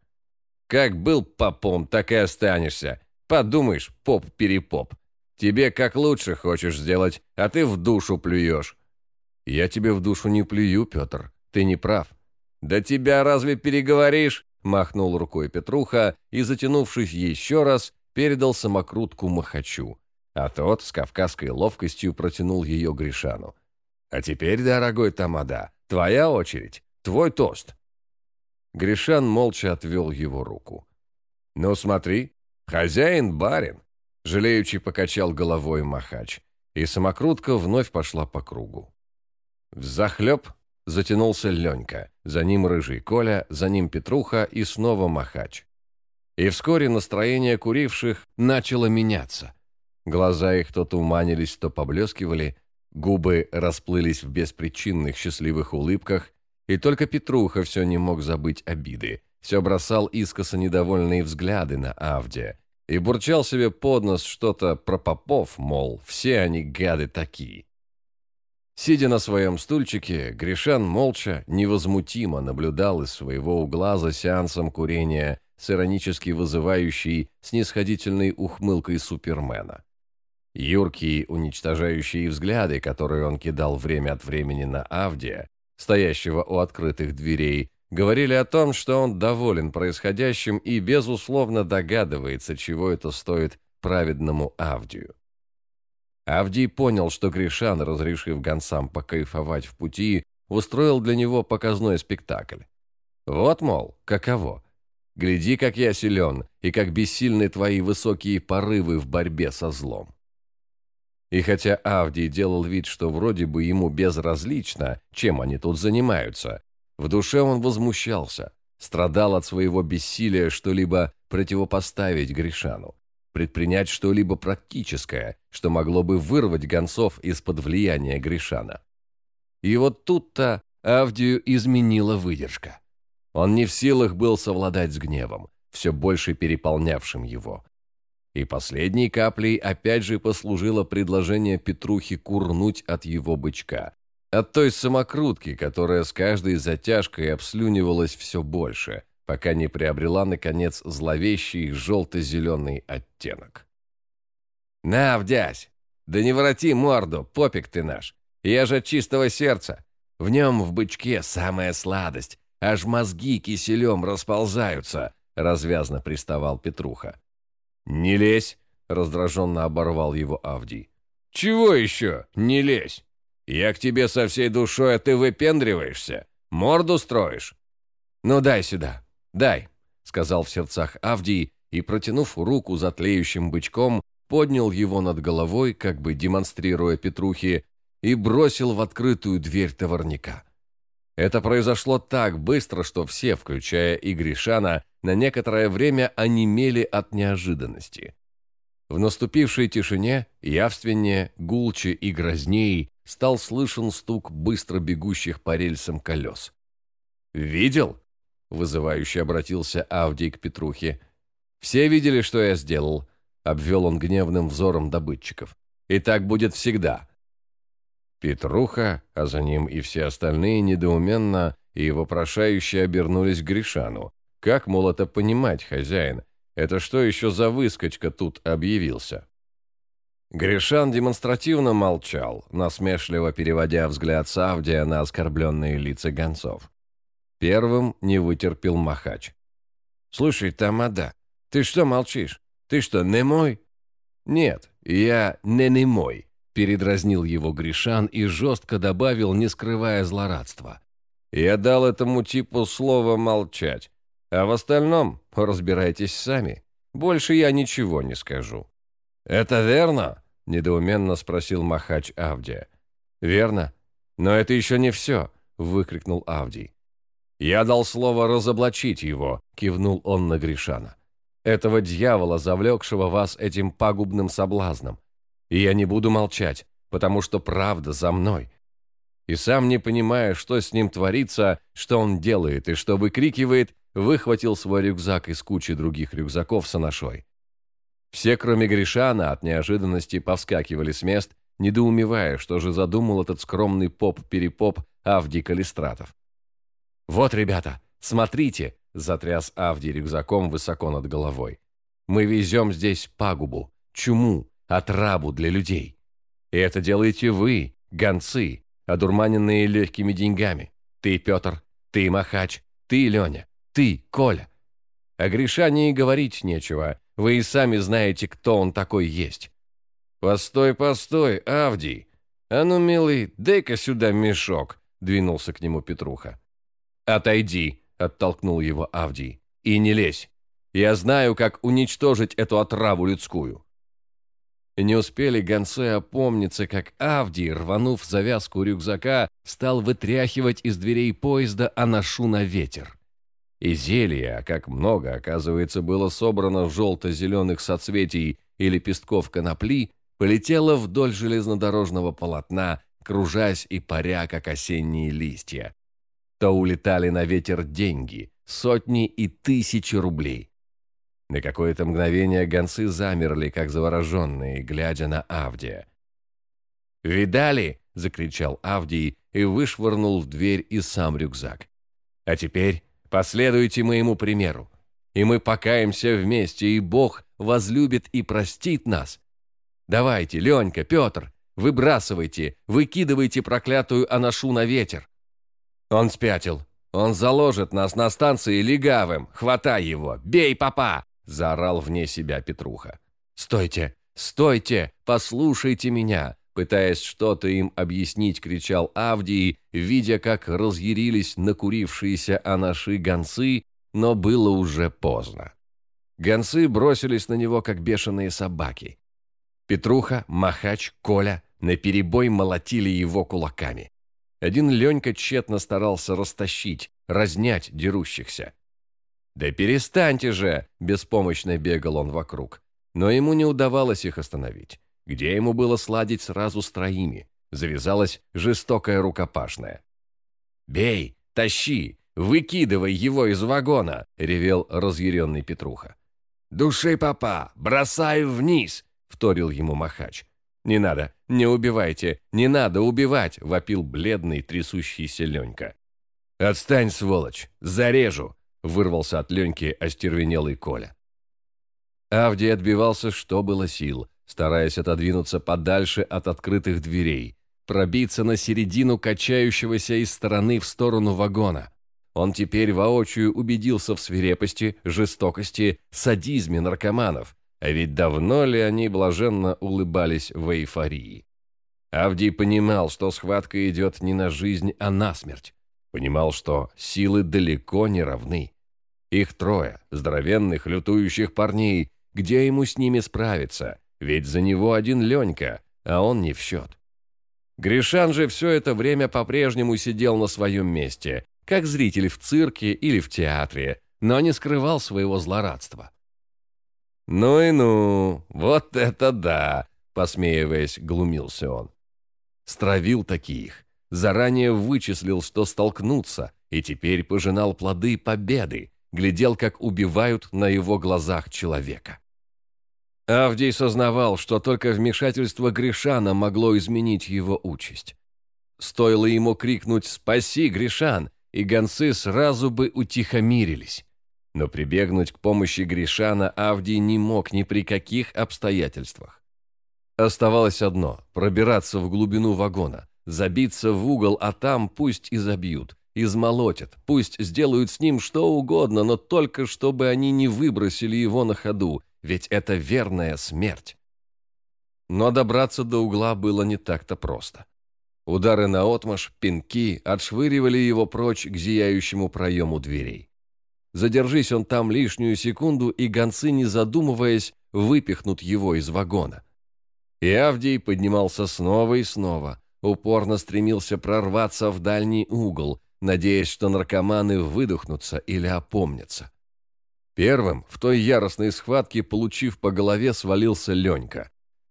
A: «Как был попом, так и останешься. Подумаешь, поп-перепоп. Тебе как лучше хочешь сделать, а ты в душу плюешь». «Я тебе в душу не плюю, Петр. Ты не прав». «Да тебя разве переговоришь?» махнул рукой Петруха и, затянувшись еще раз, передал самокрутку Махачу, а тот с кавказской ловкостью протянул ее Гришану. «А теперь, дорогой Тамада, твоя очередь, твой тост». Гришан молча отвел его руку. «Ну смотри, хозяин барин», — жалеючи покачал головой Махач, и самокрутка вновь пошла по кругу. Взахлеб затянулся Ленька, за ним рыжий Коля, за ним Петруха и снова Махач. И вскоре настроение куривших начало меняться. Глаза их то туманились, то поблескивали, губы расплылись в беспричинных счастливых улыбках, и только Петруха все не мог забыть обиды, все бросал искоса недовольные взгляды на Авдия и бурчал себе под нос что-то про попов, мол, все они гады такие. Сидя на своем стульчике, Гришан молча, невозмутимо наблюдал из своего угла за сеансом курения с иронически вызывающей снисходительной ухмылкой Супермена. Юркие уничтожающие взгляды, которые он кидал время от времени на Авдия, стоящего у открытых дверей, говорили о том, что он доволен происходящим и, безусловно, догадывается, чего это стоит праведному Авдию. Авдий понял, что Гришан, разрешив гонцам покайфовать в пути, устроил для него показной спектакль. Вот, мол, каково. Гляди, как я силен, и как бессильны твои высокие порывы в борьбе со злом. И хотя Авдий делал вид, что вроде бы ему безразлично, чем они тут занимаются, в душе он возмущался, страдал от своего бессилия что-либо противопоставить Гришану предпринять что-либо практическое, что могло бы вырвать гонцов из-под влияния Гришана. И вот тут-то Авдию изменила выдержка. Он не в силах был совладать с гневом, все больше переполнявшим его. И последней каплей опять же послужило предложение Петрухи курнуть от его бычка, от той самокрутки, которая с каждой затяжкой обслюнивалась все больше – пока не приобрела, наконец, зловещий желто-зеленый оттенок. «На, вдязь! Да не вороти морду, попик ты наш! Я же чистого сердца! В нем, в бычке, самая сладость, аж мозги киселем расползаются!» развязно приставал Петруха. «Не лезь!» — раздраженно оборвал его Авдий. «Чего еще? Не лезь! Я к тебе со всей душой, а ты выпендриваешься? Морду строишь? Ну дай сюда, «Дай», — сказал в сердцах Авдий, и, протянув руку за тлеющим бычком, поднял его над головой, как бы демонстрируя Петрухе, и бросил в открытую дверь товарника. Это произошло так быстро, что все, включая и Гришана, на некоторое время онемели от неожиданности. В наступившей тишине, явственнее, гулче и грозней, стал слышен стук быстро бегущих по рельсам колес. «Видел?» вызывающе обратился Авдий к Петрухе. «Все видели, что я сделал?» — обвел он гневным взором добытчиков. «И так будет всегда». Петруха, а за ним и все остальные недоуменно и вопрошающе обернулись к Гришану. «Как, мол, это понимать, хозяин? Это что еще за выскочка тут объявился?» Гришан демонстративно молчал, насмешливо переводя взгляд Савдия на оскорбленные лица гонцов. Первым не вытерпел Махач. «Слушай, Тамада, ты что молчишь? Ты что, не мой?» «Нет, я не не мой», — передразнил его Гришан и жестко добавил, не скрывая злорадства. «Я дал этому типу слово молчать, а в остальном разбирайтесь сами. Больше я ничего не скажу». «Это верно?» — недоуменно спросил Махач Авдия. «Верно. Но это еще не все», — выкрикнул Авдий. «Я дал слово разоблачить его», — кивнул он на Гришана. «Этого дьявола, завлекшего вас этим пагубным соблазном. И я не буду молчать, потому что правда за мной. И сам не понимая, что с ним творится, что он делает и что выкрикивает, выхватил свой рюкзак из кучи других рюкзаков с анашой. Все, кроме Гришана, от неожиданности повскакивали с мест, недоумевая, что же задумал этот скромный поп-перепоп Авдий Калистратов. «Вот, ребята, смотрите!» – затряс Авдий рюкзаком высоко над головой. «Мы везем здесь пагубу, чуму, отраву для людей. И это делаете вы, гонцы, одурманенные легкими деньгами. Ты, Петр, ты, Махач, ты, Леня, ты, Коля. О Гришане и говорить нечего, вы и сами знаете, кто он такой есть. «Постой, постой, Авдий! А ну, милый, дай-ка сюда мешок!» — двинулся к нему Петруха. «Отойди!» — оттолкнул его Авдий. «И не лезь! Я знаю, как уничтожить эту отраву людскую!» Не успели гонцы опомниться, как Авдий, рванув завязку рюкзака, стал вытряхивать из дверей поезда анашу на ветер. И зелье, а как много, оказывается, было собрано желто-зеленых соцветий и лепестков конопли, полетело вдоль железнодорожного полотна, кружась и паря, как осенние листья. То улетали на ветер деньги, сотни и тысячи рублей. На какое-то мгновение гонцы замерли, как завороженные, глядя на Авдия. «Видали?» — закричал Авдий и вышвырнул в дверь и сам рюкзак. «А теперь последуйте моему примеру, и мы покаемся вместе, и Бог возлюбит и простит нас. Давайте, Ленька, Петр, выбрасывайте, выкидывайте проклятую анашу на ветер». Он спятил. Он заложит нас на станции легавым. Хватай его. Бей, папа! заорал вне себя Петруха. «Стойте! Стойте! Послушайте меня!» Пытаясь что-то им объяснить, кричал Авдий, видя, как разъярились накурившиеся анаши гонцы, но было уже поздно. Гонцы бросились на него, как бешеные собаки. Петруха, Махач, Коля наперебой молотили его кулаками. Один Ленька тщетно старался растащить, разнять дерущихся. «Да перестаньте же!» – беспомощно бегал он вокруг. Но ему не удавалось их остановить. Где ему было сладить сразу с троими? Завязалась жестокая рукопашная. «Бей! Тащи! Выкидывай его из вагона!» – ревел разъяренный Петруха. «Души, папа! Бросай вниз!» – вторил ему Махач. «Не надо! Не убивайте! Не надо убивать!» – вопил бледный трясущийся Ленька. «Отстань, сволочь! Зарежу!» Вырвался от Леньки остервенелый Коля. Авдий отбивался, что было сил, стараясь отодвинуться подальше от открытых дверей, пробиться на середину качающегося из стороны в сторону вагона. Он теперь воочию убедился в свирепости, жестокости, садизме наркоманов, а ведь давно ли они блаженно улыбались в эйфории. Авдий понимал, что схватка идет не на жизнь, а на смерть. Понимал, что силы далеко не равны. Их трое, здоровенных, лютующих парней, где ему с ними справиться, ведь за него один Ленька, а он не в счет. Гришан же все это время по-прежнему сидел на своем месте, как зритель в цирке или в театре, но не скрывал своего злорадства. «Ну и ну, вот это да!» — посмеиваясь, глумился он. Стравил таких, заранее вычислил, что столкнутся, и теперь пожинал плоды победы, глядел, как убивают на его глазах человека. Авдий сознавал, что только вмешательство Гришана могло изменить его участь. Стоило ему крикнуть «Спаси, Гришан!» и гонцы сразу бы утихомирились. Но прибегнуть к помощи Гришана Авдий не мог ни при каких обстоятельствах. Оставалось одно – пробираться в глубину вагона, забиться в угол, а там пусть и забьют, измолотят, пусть сделают с ним что угодно, но только чтобы они не выбросили его на ходу, ведь это верная смерть. Но добраться до угла было не так-то просто. Удары на отмаш, пинки отшвыривали его прочь к зияющему проему дверей. Задержись он там лишнюю секунду, и гонцы, не задумываясь, выпихнут его из вагона. И Авдий поднимался снова и снова, упорно стремился прорваться в дальний угол, надеясь, что наркоманы выдохнутся или опомнятся. Первым в той яростной схватке, получив по голове, свалился Ленька.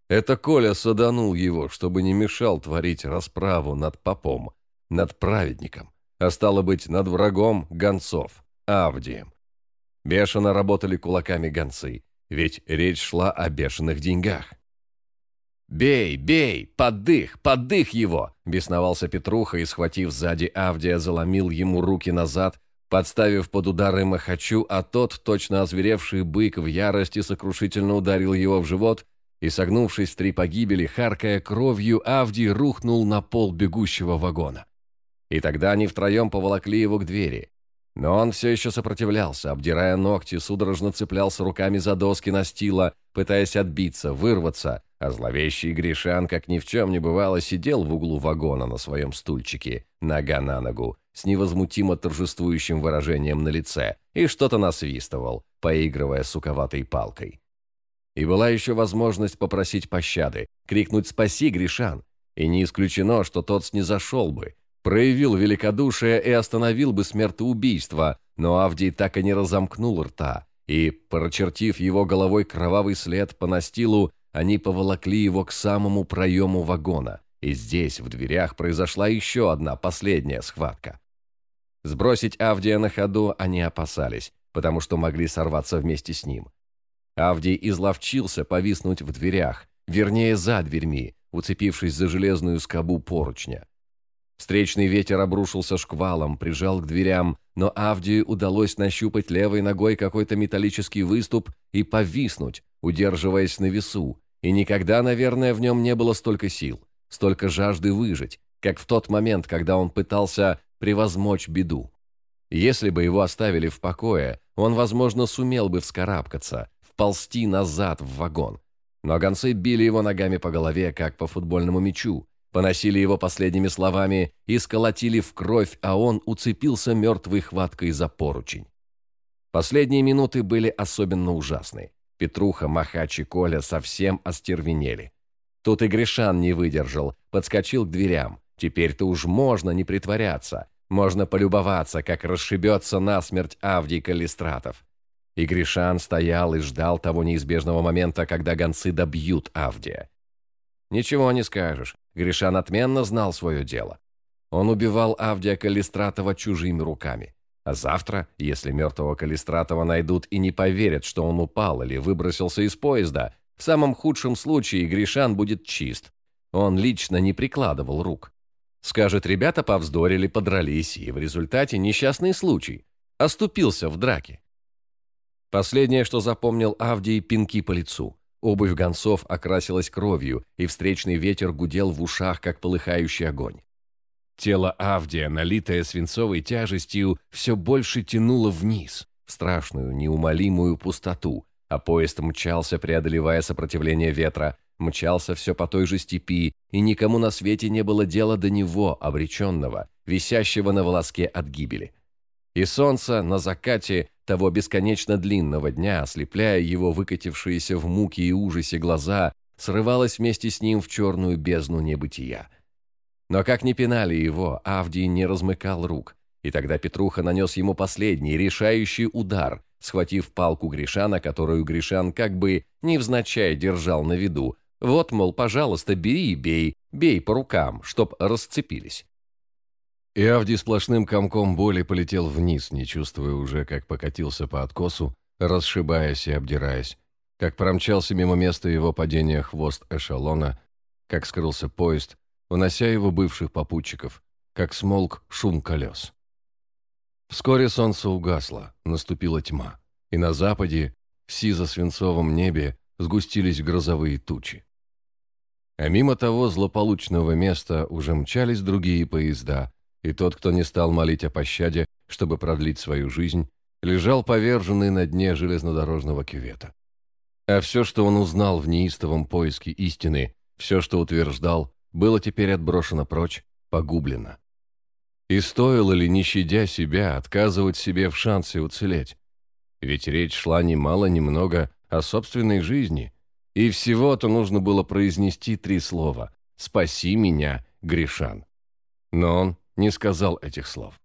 A: Это Коля саданул его, чтобы не мешал творить расправу над попом, над праведником, а стало быть, над врагом гонцов, Авдием. Бешено работали кулаками гонцы, ведь речь шла о бешеных деньгах. «Бей, бей! Поддых, поддых его!» – бесновался Петруха и, схватив сзади Авдия, заломил ему руки назад, подставив под удары Махачу, а тот, точно озверевший бык, в ярости сокрушительно ударил его в живот и, согнувшись в три погибели, харкая кровью, Авдий рухнул на пол бегущего вагона. И тогда они втроем поволокли его к двери. Но он все еще сопротивлялся, обдирая ногти, судорожно цеплялся руками за доски настила, пытаясь отбиться, вырваться, а зловещий Гришан, как ни в чем не бывало, сидел в углу вагона на своем стульчике, нога на ногу, с невозмутимо торжествующим выражением на лице, и что-то насвистывал, поигрывая суковатой палкой. И была еще возможность попросить пощады, крикнуть «Спаси, Гришан!» И не исключено, что тот снизошел бы, проявил великодушие и остановил бы смертоубийство, но Авдий так и не разомкнул рта, и, прочертив его головой кровавый след по настилу, они поволокли его к самому проему вагона, и здесь, в дверях, произошла еще одна последняя схватка. Сбросить Авдия на ходу они опасались, потому что могли сорваться вместе с ним. Авдий изловчился повиснуть в дверях, вернее, за дверьми, уцепившись за железную скобу поручня. Встречный ветер обрушился шквалом, прижал к дверям, но Авдию удалось нащупать левой ногой какой-то металлический выступ и повиснуть, удерживаясь на весу, и никогда, наверное, в нем не было столько сил, столько жажды выжить, как в тот момент, когда он пытался превозмочь беду. Если бы его оставили в покое, он, возможно, сумел бы вскарабкаться, вползти назад в вагон. Но гонцы били его ногами по голове, как по футбольному мячу, поносили его последними словами и сколотили в кровь, а он уцепился мертвой хваткой за поручень. Последние минуты были особенно ужасны. Петруха, Махач и Коля совсем остервенели. Тут и Гришан не выдержал, подскочил к дверям. Теперь-то уж можно не притворяться. Можно полюбоваться, как расшибется насмерть Авдий Калистратов. И Гришан стоял и ждал того неизбежного момента, когда гонцы добьют Авдия. Ничего не скажешь. Гришан отменно знал свое дело. Он убивал Авдия Калистратова чужими руками. А завтра, если мертвого Калистратова найдут и не поверят, что он упал или выбросился из поезда, в самом худшем случае Гришан будет чист. Он лично не прикладывал рук. Скажет, ребята повздорили, подрались, и в результате несчастный случай. Оступился в драке. Последнее, что запомнил Авдий, пинки по лицу. Обувь гонцов окрасилась кровью, и встречный ветер гудел в ушах, как полыхающий огонь. Тело Авдия, налитое свинцовой тяжестью, все больше тянуло вниз, в страшную, неумолимую пустоту, а поезд мчался, преодолевая сопротивление ветра, мчался все по той же степи, и никому на свете не было дела до него, обреченного, висящего на волоске от гибели. И солнце на закате того бесконечно длинного дня, ослепляя его выкатившиеся в муке и ужасе глаза, срывалось вместе с ним в черную бездну небытия. Но как ни пинали его, Авдий не размыкал рук, и тогда Петруха нанес ему последний, решающий удар, схватив палку Гришана, которую Гришан как бы невзначай держал на виду. Вот, мол, пожалуйста, бери и бей, бей по рукам, чтоб расцепились. И Авди сплошным комком боли полетел вниз, не чувствуя уже, как покатился по откосу, расшибаясь и обдираясь, как промчался мимо места его падения хвост эшелона, как скрылся поезд, унося его бывших попутчиков, как смолк шум колес. Вскоре солнце угасло, наступила тьма, и на западе, в сизо-свинцовом небе, сгустились грозовые тучи. А мимо того злополучного места уже мчались другие поезда, и тот, кто не стал молить о пощаде, чтобы продлить свою жизнь, лежал поверженный на дне железнодорожного кювета. А все, что он узнал в неистовом поиске истины, все, что утверждал, было теперь отброшено прочь, погублено. И стоило ли, не щадя себя, отказывать себе в шансе уцелеть? Ведь речь шла ни мало ни много о собственной жизни, И всего-то нужно было произнести три слова «Спаси меня, грешан». Но он не сказал этих слов.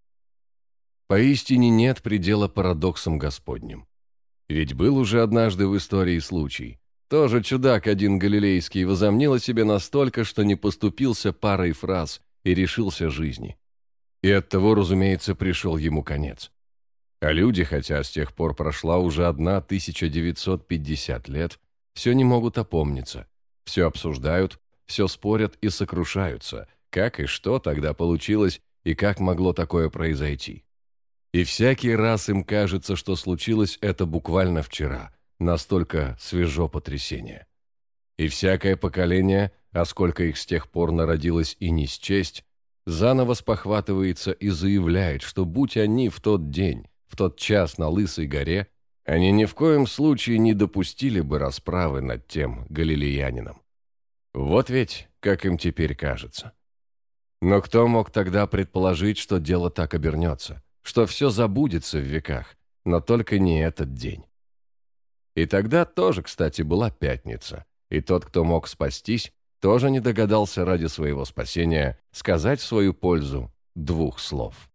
A: Поистине нет предела парадоксам Господним. Ведь был уже однажды в истории случай. Тоже чудак один галилейский возомнил о себе настолько, что не поступился парой фраз и решился жизни. И оттого, разумеется, пришел ему конец. А люди, хотя с тех пор прошла уже одна 1950 лет, все не могут опомниться, все обсуждают, все спорят и сокрушаются, как и что тогда получилось и как могло такое произойти. И всякий раз им кажется, что случилось это буквально вчера, настолько свежо потрясение. И всякое поколение, а сколько их с тех пор народилось и не счесть, заново спохватывается и заявляет, что будь они в тот день, в тот час на Лысой горе, они ни в коем случае не допустили бы расправы над тем галилеянином. Вот ведь, как им теперь кажется. Но кто мог тогда предположить, что дело так обернется, что все забудется в веках, но только не этот день. И тогда тоже, кстати, была пятница, и тот, кто мог спастись, тоже не догадался ради своего спасения сказать в свою пользу двух слов.